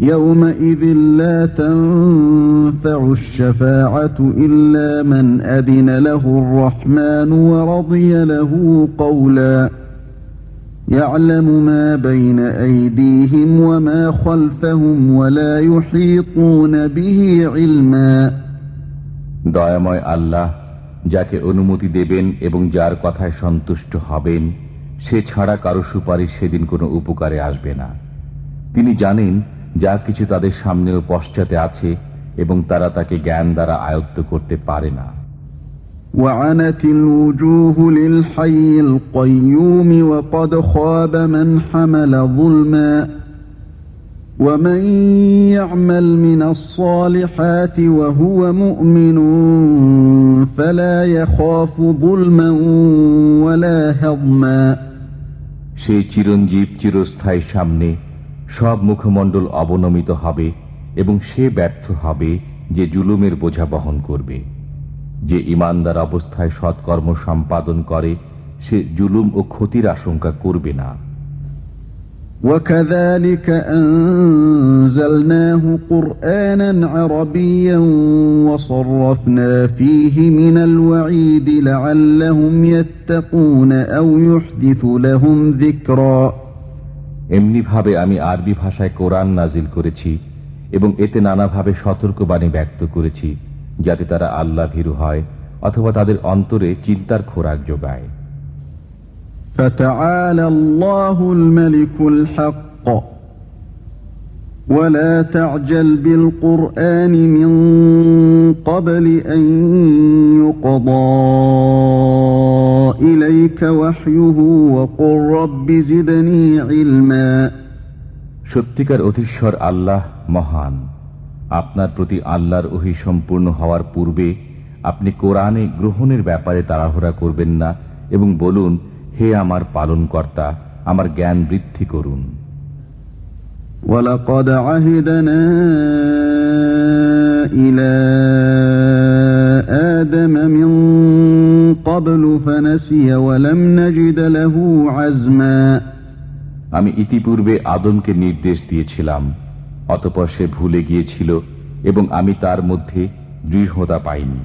يومئذ لا تنفع الشفاعة إلا من أذن له الرحمن ورضي له قولا يعلم ما بين أيديهم وما خلفهم ولا يحيطون به علما দয়াময় আল্লাহ যাকে অনুমতি দেবেন এবং যার কথায় সন্তুষ্ট হবেন সে ছাড়া কারো সুপারিশ সেদিন কোনো উপকারে আসবে না তিনি জানেন যা কিছু তাদের সামনে ও পশ্চাতে আছে এবং তারা তাকে জ্ঞান দ্বারা আয়ত্ত করতে পারে না وعنت الوجوه للحي القيوم وقد خاب من حمل ظلما ومن يعمل من الصالحات وهو مؤمن فلا يخاف ظلما ولا هضما সেই চিরঞ্জীব চিরস্থায়ী সামনে সব মুখমণ্ডল অবনমিত হবে এবং সে ব্যর্থ হবে যে জুলুমের বোঝা বহন করবে যে ইমানদার অবস্থায় সৎকর্ম সম্পাদন করে সে জুলুম ও ক্ষতির আশঙ্কা করবে না وكذلك أنزلناه قرآنا عربيا وصرفنا فيه من الوعيد لعلهم يتقون أو يحدث لهم ذكرًا এমনিভাবে আমি আরবি ভাষায় কোরআন নাজিল করেছি এবং এতে নানাভাবে সতর্কবাণী ব্যক্ত করেছি যাতে তারা আল্লাহ ভীরু হয় অথবা তাদের অন্তরে চিন্তার খোরাক যোগায় فتعالى الله الملك الحق ولا تعجل بالقرآن من قبل أن يقضى إليك وحيه وقل رب زدني علما সত্যিকার অধীশ্বর আল্লাহ মহান আপনার প্রতি আল্লাহর ওহি সম্পূর্ণ হওয়ার পূর্বে আপনি কোরআনে গ্রহণের ব্যাপারে তাড়াহুড়া করবেন না এবং বলুন হে আমার পালনকর্তা আমার জ্ঞান বৃদ্ধি করুন ولقد عهدنا إلى آدم من قبل فنسي ولم نجد له عزما আমি ইতিপূর্বে আদমকে নির্দেশ দিয়েছিলাম অতপর সে ভুলে গিয়েছিল এবং আমি তার মধ্যে দৃঢ়তা পাইনি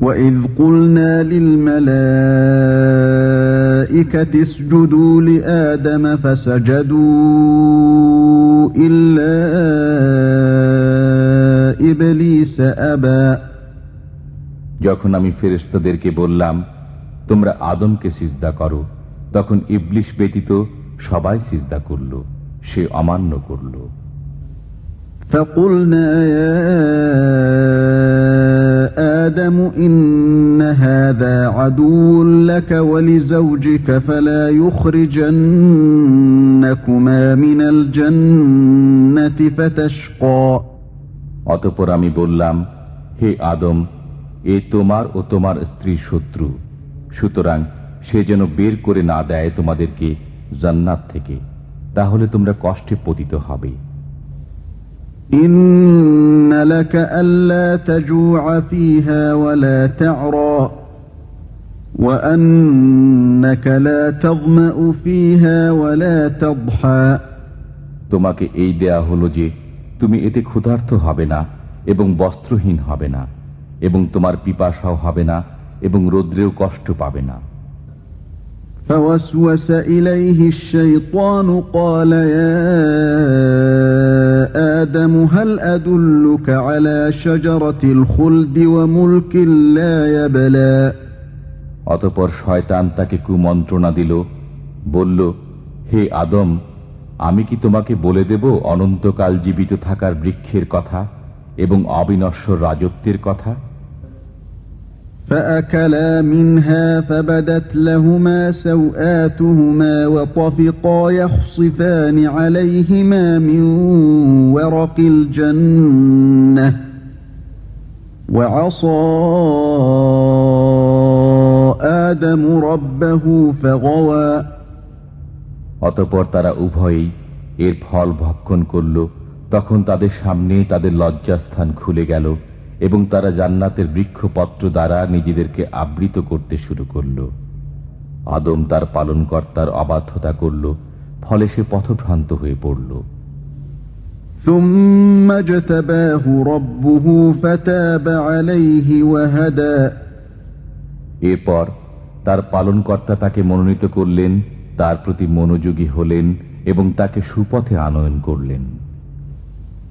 وإذ قلنا للملائكة اسجدوا لآدم فسجدوا إلا إبليس أبى যখন আমি ফেরেস্তাদেরকে বললাম তোমরা আদমকে সিজদা করো তখন ইবলিশ ব্যতীত সবাই সিজদা করল সে অমান্য করল فقلنا يا آدم إن هذا عدو لك ولزوجك فلا يخرجنكما من الجنة فتشقى অতপর আমি বললাম হে আদম এ তোমার ও তোমার স্ত্রীর শত্রু সুতরাং সে যেন বের করে না দেয় তোমাদেরকে জান্নাত থেকে তাহলে তোমরা কষ্টে পতিত হবে إن لك ألا تجوع فيها ولا تعرى وأنك لا تظمأ فيها ولا تضحى তোমাকে এই দেয়া হলো যে তুমি এতে ক্ষুধার্ত হবে না এবং বস্ত্রহীন হবে না এবং তোমার পিপাসাও হবে না এবং রৌদ্রেও কষ্ট পাবে না فوسوس إليه الشيطان قال يا آدم هل أدلك على شجرة الخلد وملك لا يبلى অতপর শয়তান তাকে কুমন্ত্রণা দিল বলল হে আদম আমি কি তোমাকে বলে দেব অনন্তকাল জীবিত থাকার বৃক্ষের কথা এবং অবিনশ্বর রাজত্বের কথা فأكلا منها فبدت لهما سوآتهما وطفقا يخصفان عليهما من ورق الجنة وعصى آدم ربه فغوى অতপর তারা উভয়েই এর ফল ভক্ষণ করল তখন তাদের সামনে তাদের লজ্জাস্থান খুলে গেল এবং তারা জান্নাতের বৃক্ষপত্র দ্বারা নিজেদেরকে আবৃত করতে শুরু করল। আদম তার পালনকর্তার অবাধ্যতা করল ফলে সে পথভ্রান্ত হয়ে পড়ল। এরপর তার পালনকর্তা তাকে মনোনীত করলেন তার প্রতি মনোযোগী হলেন এবং তাকে সুপথে আনয়ন করলেন।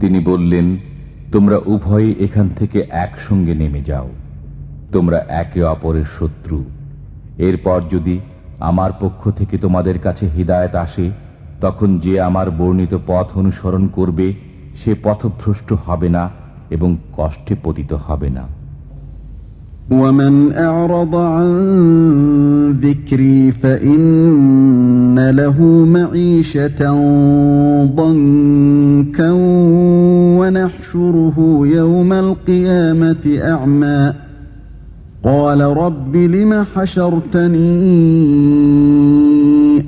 তিনি বললেন, তোমরা উভয়ে এখান থেকে একসঙ্গে নেমে যাও। তোমরা একে অপরের শত্রু। এরপর যদি আমার পক্ষ থেকে তোমাদের কাছে হৃদায়ত আসে, তখন যে আমার বর্ণিত পথ অনুসরণ করবে, সে পথভ্রষ্ট হবে না এবং কষ্টে পতিত হবে না। ومن أعرض عن ذكري فإن له معيشة ضنكا ونحشره يوم القيامة أعمى قال رب لم حشرتني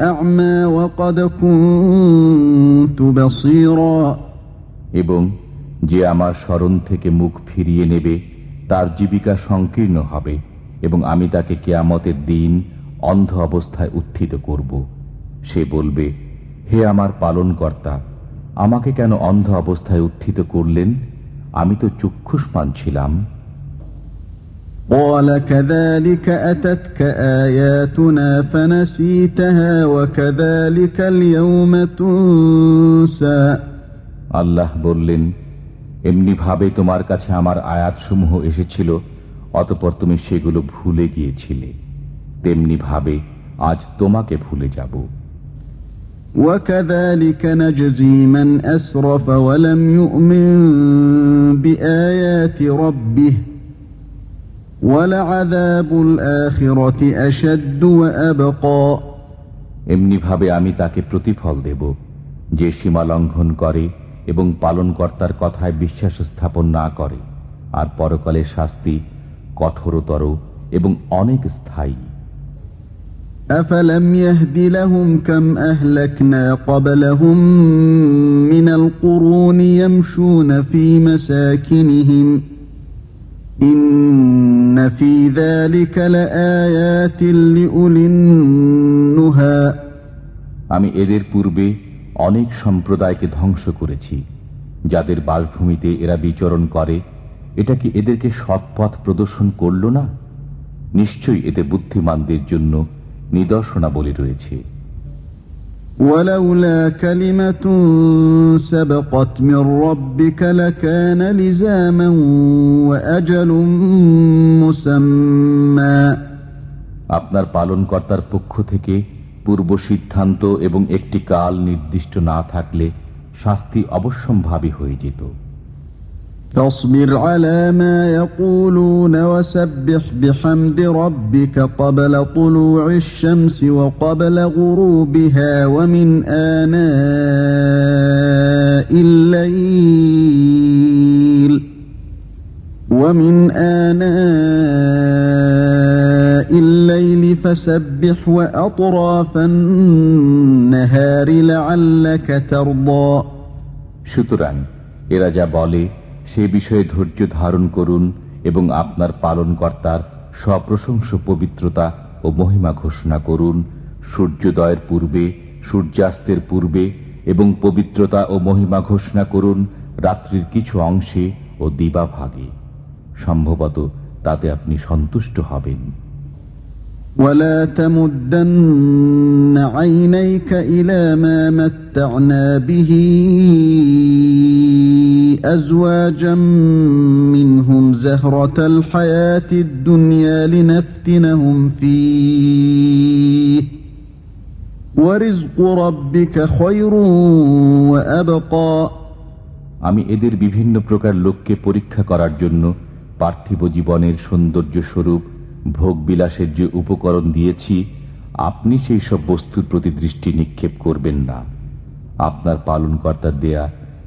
أعمى وقد كنت بصيرا এবং যে আমার স্মরণ থেকে মুখ ফিরিয়ে নেবে তার জীবিকা সংকীর্ণ হবে এবং আমি তাকে কেয়ামতের দিন অন্ধ অবস্থায় উত্থিত করব সে বলবে হে আমার পালনকর্তা আমাকে কেন অন্ধ অবস্থায় উত্থিত করলেন আমি তো চক্ষুষ্মান ছিলাম قال كذلك أتتك آياتنا فنسيتها وكذلك اليوم تنسى আল্লাহ বললেন এমনি ভাবে তোমার কাছে আমার আয়াতসমূহ এসেছিল অতপর তুমি সেগুলো ভুলে গিয়েছিলে তেমনি ভাবে আজ তোমাকে ভুলে যাব وكذلك نجزي من أسرف ولم يؤمن بآيات ربه ولعذاب الآخرة أشد وأبقى এমনি ভাবে আমি তাকে প্রতিফল দেব যে সীমা লঙ্ঘন করে এবং পালনকর্তার কথায় বিশ্বাস স্থাপন না করে আর পরকালের শাস্তি কঠোরতর এবং অনেক স্থায়ী أفلم يهد لهم كم أهلكنا قبلهم من القرون يمشون في مساكنهم إن في ذلك لآيات لأولي النهى আমি এদের পূর্বে অনেক সম্প্রদায়কে ধ্বংস করেছি যাদের বাসভূমিতে এরা বিচরণ করে এটা কি এদেরকে সৎপথ প্রদর্শন করল না নিশ্চয়ই এতে বুদ্ধিমানদের জন্য নিদর্শনাবলী রয়েছে ولولا كلمة سبقت من ربك لكان لزاما وأجل مسمى আপনার পালনকর্তার পক্ষ থেকে পূর্ব সিদ্ধান্ত এবং একটি কাল নির্দিষ্ট না থাকলে শাস্তি অবশ্যম্ভাবী হয়ে যেত فاصبر على ما يقولون وسبح بحمد ربك قبل طلوع الشمس وقبل غروبها ومن آناء الليل ومن آناء الليل فسبح وأطراف النهار لعلك ترضى সুতরাং এরা যা বলে সে বিষয়ে ধৈর্য ধারণ করুন এবং আপনার পালনকর্তার সপ্রশংস পবিত্রতা ও মহিমা ঘোষণা করুন সূর্যোদয়ের পূর্বে সূর্যাস্তের পূর্বে এবং পবিত্রতা ও মহিমা ঘোষণা করুন রাত্রির কিছু অংশে ও দিবাভাগে সম্ভবত তাতে আপনি সন্তুষ্ট হবেন ولا تمدن عينيك إلى ما متعنا به أزواجا منهم زهرة الحياة الدنيا لنفتنهم فيه ورزق ربك خير وأبقى আমি এদের বিভিন্ন প্রকার লোককে পরীক্ষা করার জন্য পার্থিব জীবনের সৌন্দর্য স্বরূপ ভোগ বিলাসের যে উপকরণ দিয়েছি আপনি সেই সব বস্তুর প্রতি দৃষ্টি নিক্ষেপ করবেন না আপনার পালনকর্তার দেয়া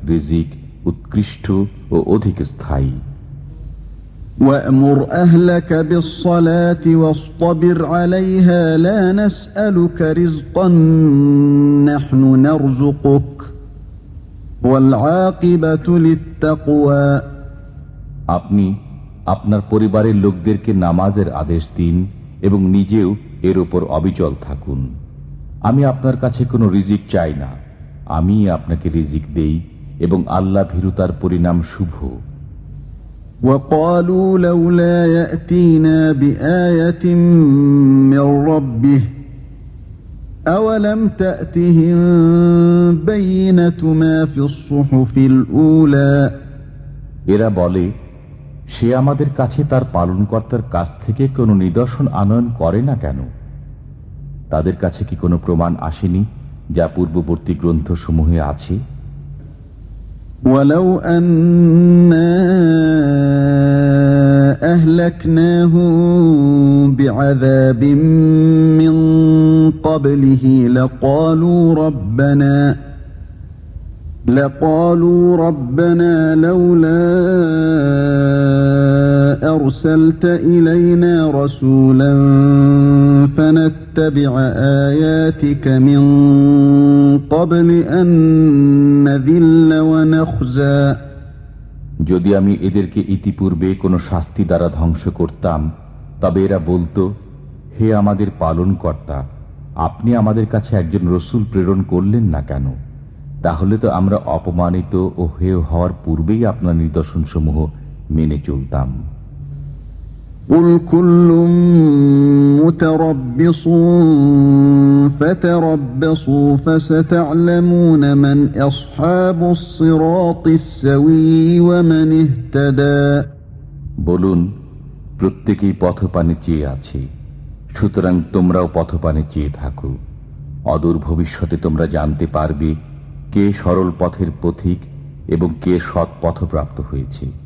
রিজিক উৎকৃষ্ট ও অধিক স্থায়ী وأمر أهلك بالصلاة واصطبر عليها لا نسألك رزقا نحن نرزقك والعاقبة للتقوى আপনি আপনার পরিবারের লোকদেরকে নামাজের আদেশ দিন এবং নিজেও এর উপর অবিচল থাকুন আমি আপনার কাছে কোনো রিজিক চাই না আমি আপনাকে রিজিক দেই এবং আল্লাহ ভীরুতার পরিণাম শুভ وقالوا لولا يأتينا بآية من ربه أولم تأتهم بينة ما في الصحف الأولى এরা বলে সে আমাদের কাছে তার পালনকর্তার কাছ থেকে কোনো নিদর্শন আনয়ন করে না কেন তাদের কাছে কি কোনো প্রমাণ আসেনি যা পূর্ববর্তী গ্রন্থসমূহে আছে ولو أنا أهلكناهم بعذاب من قبله لقالوا ربنا لقالوا ربنا لولا أرسلت إلينا رسولا فنتبع آياتك من قبل أن نذل ونخزى যদি আমি এদেরকে ইতিপূর্বে কোনো শাস্তি দ্বারা ধ্বংস করতাম তবে এরা বলতো হে আমাদের পালন কর্তা আপনি আমাদের কাছে একজন রসুল প্রেরণ করলেন না কেন তাহলে তো আমরা অপমানিত ও হেয় হওয়ার পূর্বেই আপনার নিদর্শনসমূহ মেনে চলতাম قل كل متربص فتربصوا فستعلمون من أصحاب الصراط السوي ومن اهتدى বলুন প্রত্যেকেই পথপানে চেয়ে আছে সুতরাং তোমরাও পথপানে চেয়ে থাকো অদূর ভবিষ্যতে তোমরা জানতে পারবে কে সরল পথের পথিক এবং কে সৎ পথপ্রাপ্ত হয়েছে।